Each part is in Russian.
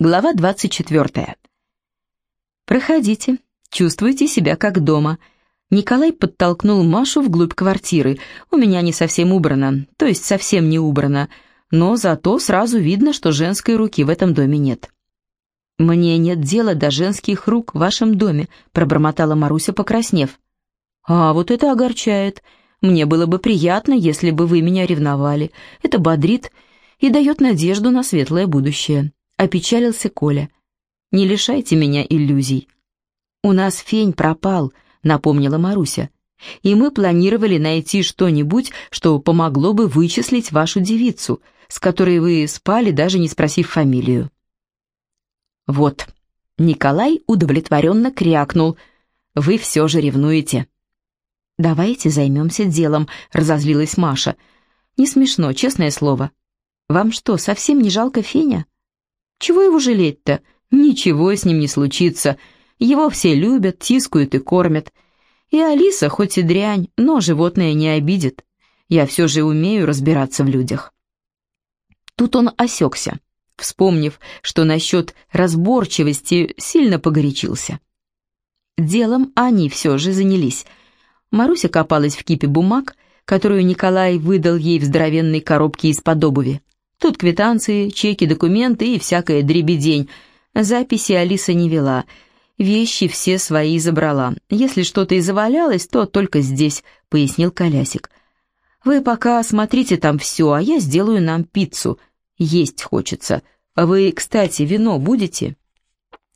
Глава 24. «Проходите, чувствуйте себя как дома». Николай подтолкнул Машу вглубь квартиры. «У меня не совсем убрано, то есть совсем не убрано, но зато сразу видно, что женской руки в этом доме нет». «Мне нет дела до женских рук в вашем доме», — пробормотала Маруся, покраснев. «А вот это огорчает. Мне было бы приятно, если бы вы меня ревновали. Это бодрит и дает надежду на светлое будущее». Опечалился Коля. «Не лишайте меня иллюзий». «У нас фень пропал», — напомнила Маруся. «И мы планировали найти что-нибудь, что помогло бы вычислить вашу девицу, с которой вы спали, даже не спросив фамилию». «Вот», — Николай удовлетворенно крякнул. «Вы все же ревнуете». «Давайте займемся делом», — разозлилась Маша. «Не смешно, честное слово. Вам что, совсем не жалко Феня?» Чего его жалеть-то? Ничего с ним не случится. Его все любят, тискают и кормят. И Алиса, хоть и дрянь, но животное не обидит. Я все же умею разбираться в людях. Тут он осекся, вспомнив, что насчет разборчивости сильно погорячился. Делом они все же занялись. Маруся копалась в кипе бумаг, которую Николай выдал ей в здоровенной коробке из-под обуви. Тут квитанции, чеки, документы и всякая дребедень. Записи Алиса не вела. Вещи все свои забрала. Если что-то и завалялось, то только здесь, пояснил Колясик. Вы пока смотрите там все, а я сделаю нам пиццу. Есть хочется. Вы, кстати, вино будете?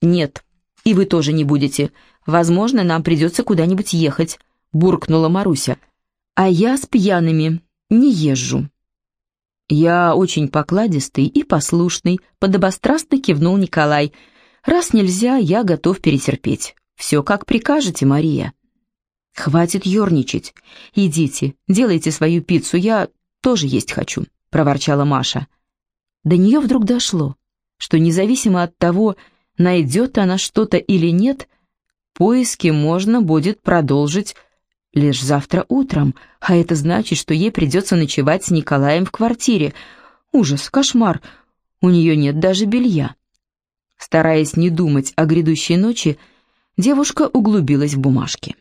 Нет. И вы тоже не будете. Возможно, нам придется куда-нибудь ехать, буркнула Маруся. А я с пьяными не езжу. «Я очень покладистый и послушный», — подобострастно кивнул Николай. «Раз нельзя, я готов перетерпеть. Все как прикажете, Мария». «Хватит ерничать. Идите, делайте свою пиццу, я тоже есть хочу», — проворчала Маша. До нее вдруг дошло, что независимо от того, найдет она что-то или нет, поиски можно будет продолжить лишь завтра утром, а это значит, что ей придется ночевать с Николаем в квартире. Ужас, кошмар, у нее нет даже белья. Стараясь не думать о грядущей ночи, девушка углубилась в бумажки.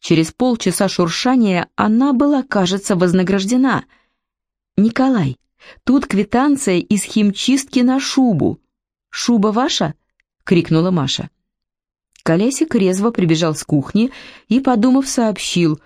Через полчаса шуршания она была, кажется, вознаграждена. «Николай, тут квитанция из химчистки на шубу. Шуба ваша?» — крикнула Маша. Колесик резво прибежал с кухни и, подумав, сообщил.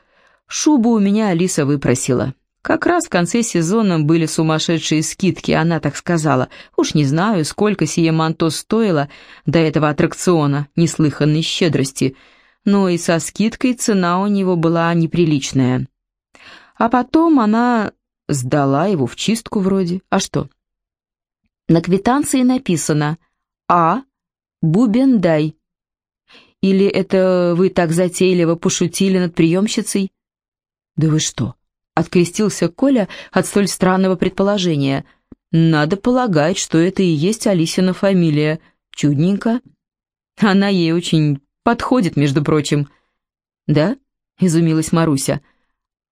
«Шубу у меня Алиса выпросила. Как раз в конце сезона были сумасшедшие скидки, она так сказала. Уж не знаю, сколько сие манто стоило до этого аттракциона неслыханной щедрости, но и со скидкой цена у него была неприличная. А потом она сдала его в чистку вроде. А что?» На квитанции написано «А. Бубендай». Или это вы так затейливо пошутили над приемщицей?» «Да вы что?» — открестился Коля от столь странного предположения. «Надо полагать, что это и есть Алисина фамилия. Чудненько. Она ей очень подходит, между прочим». «Да?» — изумилась Маруся.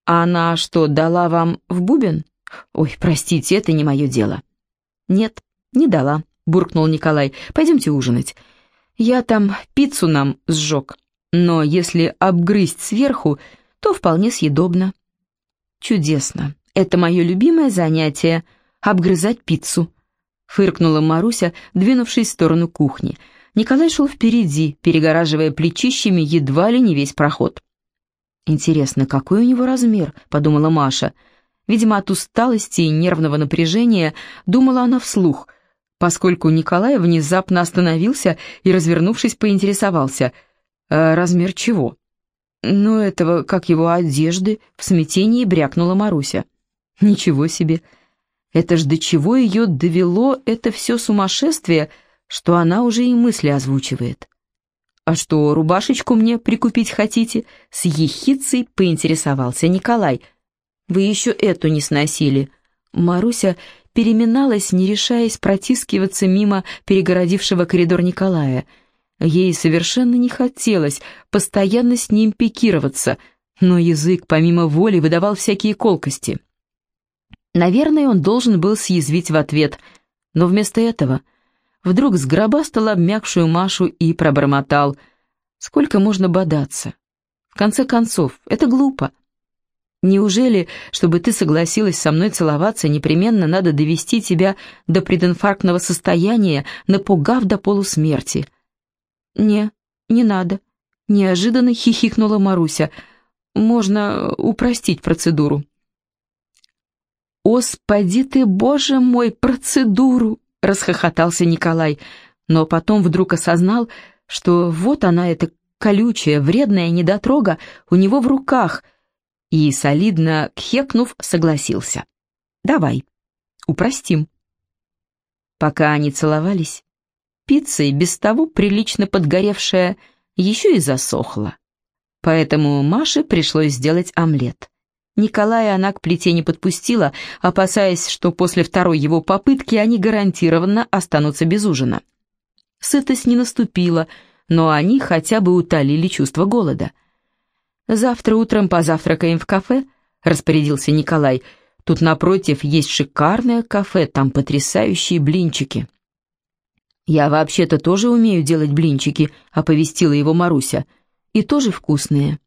«А она что, дала вам в бубен?» «Ой, простите, это не мое дело». «Нет, не дала», — буркнул Николай. «Пойдемте ужинать. Я там пиццу нам сжег, но если обгрызть сверху, то вполне съедобно. Чудесно. Это мое любимое занятие — обгрызать пиццу. Фыркнула Маруся, двинувшись в сторону кухни. Николай шел впереди, перегораживая плечищами едва ли не весь проход. «Интересно, какой у него размер?» — подумала Маша. Видимо, от усталости и нервного напряжения думала она вслух — поскольку Николай внезапно остановился и, развернувшись, поинтересовался. «А размер чего?» «Ну, этого, как его одежды», — в смятении брякнула Маруся. «Ничего себе! Это ж до чего ее довело это все сумасшествие, что она уже и мысли озвучивает». «А что, рубашечку мне прикупить хотите?» С ехицей поинтересовался Николай. «Вы еще эту не сносили». Маруся переминалась, не решаясь протискиваться мимо перегородившего коридор Николая. Ей совершенно не хотелось постоянно с ним пикироваться, но язык помимо воли выдавал всякие колкости. Наверное, он должен был съязвить в ответ, но вместо этого вдруг сгробастал обмякшую Машу и пробормотал. «Сколько можно бодаться? В конце концов, это глупо. Неужели, чтобы ты согласилась со мной целоваться, непременно надо довести тебя до прединфарктного состояния, напугав до полусмерти?» «Не, не надо», — неожиданно хихикнула Маруся. «Можно упростить процедуру». «Господи ты, боже мой, процедуру!» — расхохотался Николай, но потом вдруг осознал, что вот она, эта колючая, вредная недотрога, у него в руках, и, солидно кхекнув, согласился. «Давай, упростим». Пока они целовались, пицца, и без того прилично подгоревшая, еще и засохла. Поэтому Маше пришлось сделать омлет. Николая она к плите не подпустила, опасаясь, что после второй его попытки они гарантированно останутся без ужина. Сытость не наступила, но они хотя бы утолили чувство голода. «Завтра утром позавтракаем в кафе», — распорядился Николай. «Тут напротив есть шикарное кафе, там потрясающие блинчики». «Я вообще-то тоже умею делать блинчики», — оповестила его Маруся. «И тоже вкусные».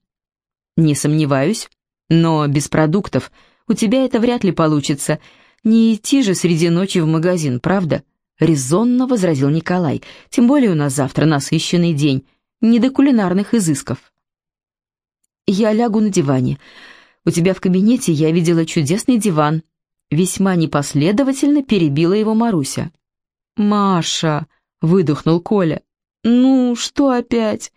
«Не сомневаюсь», но без продуктов у тебя это вряд ли получится. Не идти же среди ночи в магазин, правда?» Резонно возразил Николай. «Тем более у нас завтра насыщенный день. Не до кулинарных изысков». «Я лягу на диване. У тебя в кабинете я видела чудесный диван». Весьма непоследовательно перебила его Маруся. «Маша!» — выдохнул Коля. «Ну, что опять?»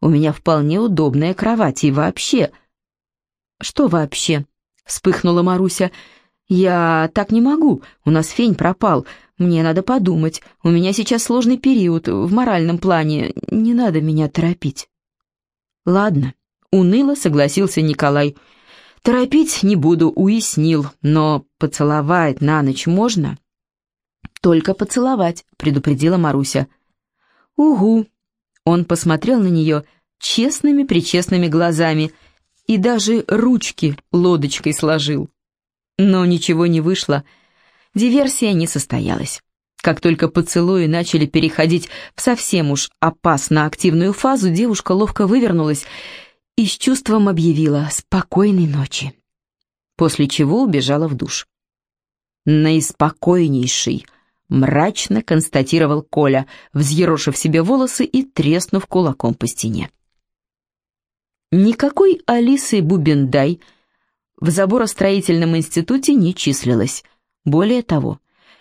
«У меня вполне удобная кровать и вообще...» «Что вообще?» — вспыхнула Маруся. «Я так не могу, у нас фень пропал. Мне надо подумать, у меня сейчас сложный период в моральном плане, не надо меня торопить». «Ладно», — уныло согласился Николай. «Торопить не буду, уяснил, но поцеловать на ночь можно?» «Только поцеловать», — предупредила Маруся. «Угу». Он посмотрел на нее честными-причестными глазами — и даже ручки лодочкой сложил. Но ничего не вышло, диверсия не состоялась. Как только поцелуи начали переходить в совсем уж опасно активную фазу, девушка ловко вывернулась и с чувством объявила «спокойной ночи», после чего убежала в душ. «Наиспокойнейший», — мрачно констатировал Коля, взъерошив себе волосы и треснув кулаком по стене. Никакой Алисы Бубендай в заборостроительном институте не числилось. Более того,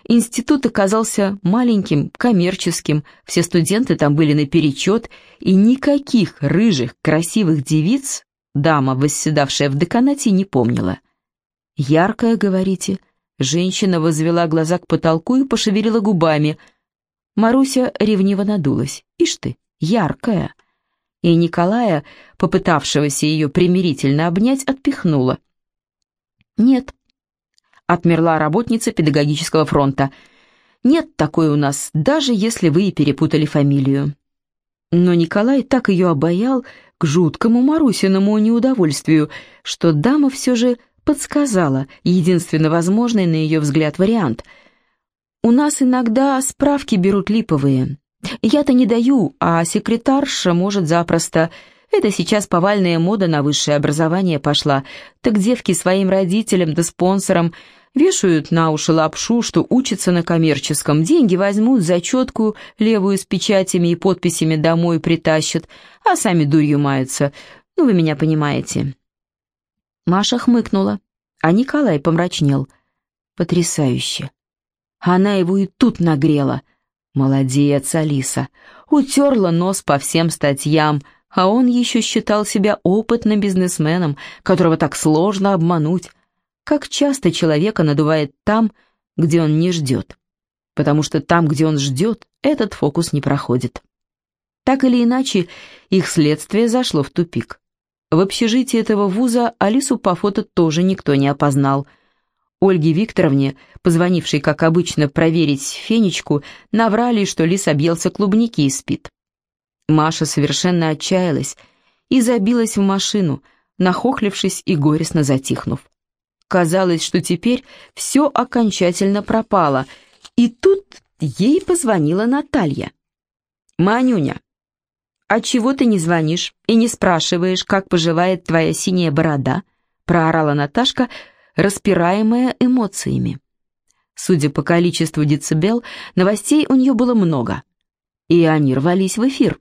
институт оказался маленьким, коммерческим, все студенты там были наперечет, и никаких рыжих, красивых девиц дама, восседавшая в деканате, не помнила. «Яркая, говорите?» Женщина возвела глаза к потолку и пошевелила губами. Маруся ревниво надулась. «Ишь ты, яркая!» и Николая, попытавшегося ее примирительно обнять, отпихнула. «Нет», — отмерла работница педагогического фронта, — «нет такой у нас, даже если вы и перепутали фамилию». Но Николай так ее обаял к жуткому Марусиному неудовольствию, что дама все же подсказала единственно возможный на ее взгляд вариант. «У нас иногда справки берут липовые, я-то не даю, а секретарша может запросто. Это сейчас повальная мода на высшее образование пошла. Так девки своим родителям да спонсорам вешают на уши лапшу, что учатся на коммерческом. Деньги возьмут, зачетку левую с печатями и подписями домой притащат, а сами дурью маются. Ну, вы меня понимаете. Маша хмыкнула, а Николай помрачнел. Потрясающе. Она его и тут нагрела — Молодец, Алиса. Утерла нос по всем статьям, а он еще считал себя опытным бизнесменом, которого так сложно обмануть. Как часто человека надувает там, где он не ждет. Потому что там, где он ждет, этот фокус не проходит. Так или иначе, их следствие зашло в тупик. В общежитии этого вуза Алису по фото тоже никто не опознал – Ольге Викторовне, позвонившей, как обычно, проверить Фенечку, наврали, что лис объелся клубники и спит. Маша совершенно отчаялась и забилась в машину, нахохлившись и горестно затихнув. Казалось, что теперь все окончательно пропало, и тут ей позвонила Наталья. «Манюня, а чего ты не звонишь и не спрашиваешь, как поживает твоя синяя борода?» проорала Наташка, распираемая эмоциями. Судя по количеству децибел, новостей у нее было много, и они рвались в эфир.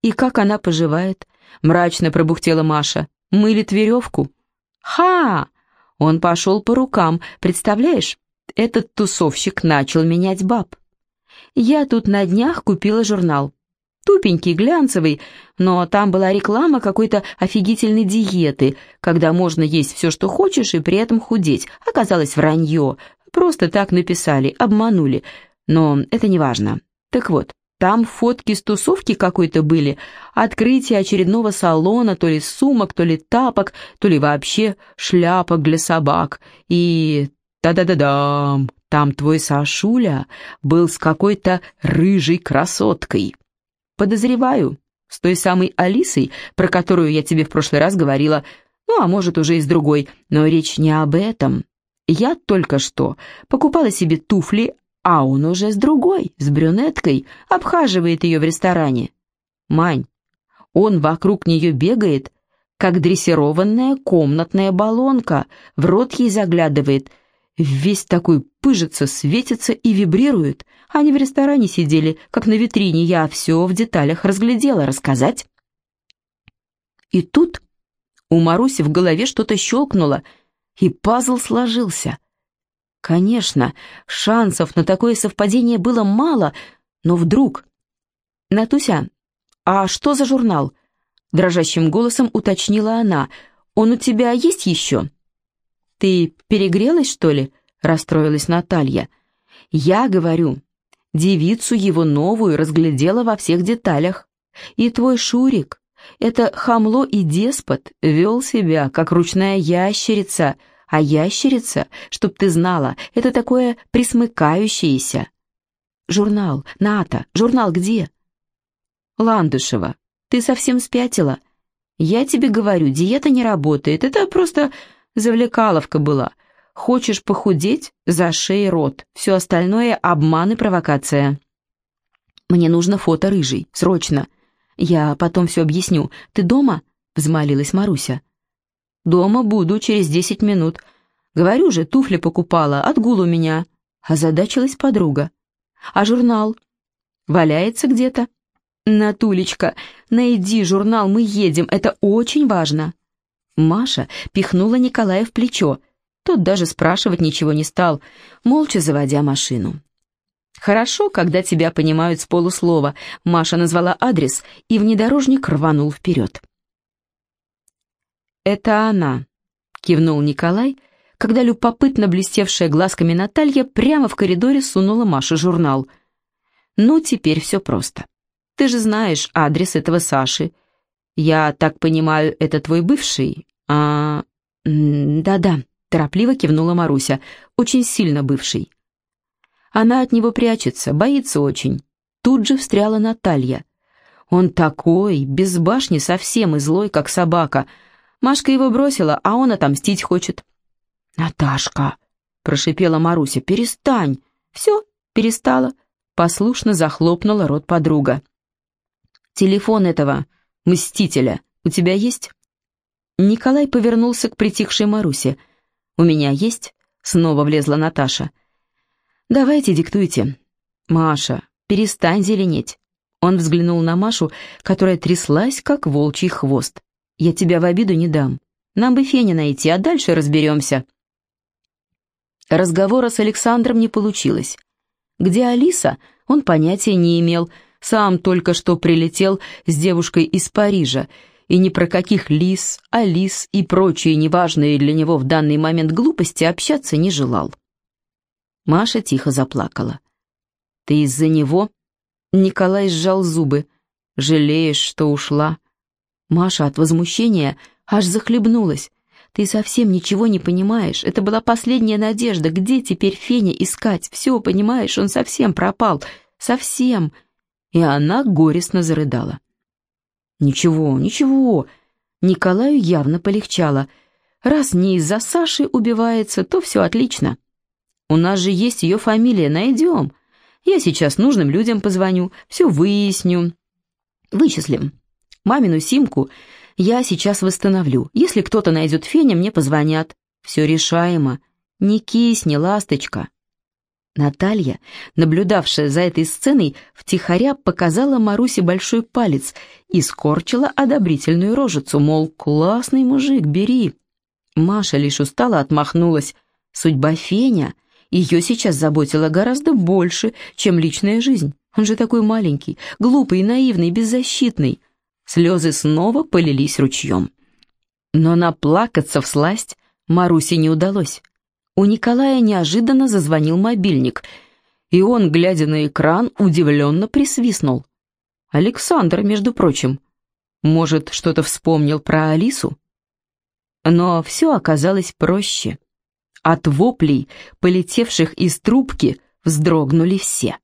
«И как она поживает?» — мрачно пробухтела Маша. «Мылит веревку?» «Ха! Он пошел по рукам, представляешь? Этот тусовщик начал менять баб. Я тут на днях купила журнал. Тупенький, глянцевый, но там была реклама какой-то офигительной диеты, когда можно есть все, что хочешь, и при этом худеть. Оказалось вранье. Просто так написали, обманули. Но это не важно. Так вот, там фотки с тусовки какой-то были, открытие очередного салона, то ли сумок, то ли тапок, то ли вообще шляпок для собак. И та-да-да-дам, там твой Сашуля был с какой-то рыжей красоткой. Подозреваю, с той самой Алисой, про которую я тебе в прошлый раз говорила, ну, а может, уже и с другой, но речь не об этом. Я только что покупала себе туфли, а он уже с другой, с брюнеткой, обхаживает ее в ресторане. Мань, он вокруг нее бегает, как дрессированная комнатная баллонка, в рот ей заглядывает, весь такой пыжится, светится и вибрирует. Они в ресторане сидели, как на витрине, я все в деталях разглядела, рассказать. И тут у Маруси в голове что-то щелкнуло, и пазл сложился. Конечно, шансов на такое совпадение было мало, но вдруг... «Натуся, а что за журнал?» Дрожащим голосом уточнила она. «Он у тебя есть еще?» «Ты перегрелась, что ли?» расстроилась Наталья. «Я говорю, Девицу его новую разглядела во всех деталях. И твой Шурик, это хамло и деспот, вел себя, как ручная ящерица, а ящерица, чтоб ты знала, это такое присмыкающееся. Журнал, Ната, журнал где? Ландышева, ты совсем спятила. Я тебе говорю, диета не работает, это просто завлекаловка была. Хочешь похудеть? Зашей рот. Все остальное — обман и провокация. Мне нужно фото рыжий. Срочно. Я потом все объясню. Ты дома? Взмолилась Маруся. Дома буду через десять минут. Говорю же, туфли покупала, отгул у меня. Озадачилась подруга. А журнал? Валяется где-то? Натулечка, найди журнал, мы едем, это очень важно. Маша пихнула Николая в плечо. Тот даже спрашивать ничего не стал, молча заводя машину. «Хорошо, когда тебя понимают с полуслова», — Маша назвала адрес, и внедорожник рванул вперед. «Это она», — кивнул Николай, когда любопытно блестевшая глазками Наталья прямо в коридоре сунула Маше журнал. «Ну, теперь все просто. Ты же знаешь адрес этого Саши. Я так понимаю, это твой бывший, а...» «Да-да», Торопливо кивнула Маруся, очень сильно бывший. Она от него прячется, боится очень. Тут же встряла Наталья. Он такой, без башни совсем и злой, как собака. Машка его бросила, а он отомстить хочет. «Наташка!» — прошипела Маруся. «Перестань!» «Все, перестала!» — послушно захлопнула рот подруга. «Телефон этого мстителя у тебя есть?» Николай повернулся к притихшей Марусе. «У меня есть?» — снова влезла Наташа. «Давайте, диктуйте». «Маша, перестань зеленеть». Он взглянул на Машу, которая тряслась, как волчий хвост. «Я тебя в обиду не дам. Нам бы Феня найти, а дальше разберемся». Разговора с Александром не получилось. Где Алиса, он понятия не имел, сам только что прилетел с девушкой из Парижа, и ни про каких лис, алис и прочие неважные для него в данный момент глупости общаться не желал. Маша тихо заплакала. «Ты из-за него?» Николай сжал зубы. «Жалеешь, что ушла?» Маша от возмущения аж захлебнулась. «Ты совсем ничего не понимаешь. Это была последняя надежда. Где теперь Феня искать? Все, понимаешь, он совсем пропал. Совсем!» И она горестно зарыдала. «Ничего, ничего». Николаю явно полегчало. «Раз не из-за Саши убивается, то все отлично. У нас же есть ее фамилия, найдем. Я сейчас нужным людям позвоню, все выясню. Вычислим. Мамину симку я сейчас восстановлю. Если кто-то найдет Феня, мне позвонят. Все решаемо. Не кисни, ласточка. Наталья, наблюдавшая за этой сценой, втихаря показала Марусе большой палец и скорчила одобрительную рожицу, мол, классный мужик, бери. Маша лишь устало отмахнулась. Судьба Феня ее сейчас заботила гораздо больше, чем личная жизнь. Он же такой маленький, глупый, наивный, беззащитный. Слезы снова полились ручьем. Но наплакаться в сласть Марусе не удалось. У Николая неожиданно зазвонил мобильник, и он, глядя на экран, удивленно присвистнул. Александр, между прочим. Может, что-то вспомнил про Алису? Но все оказалось проще. От воплей, полетевших из трубки, вздрогнули все.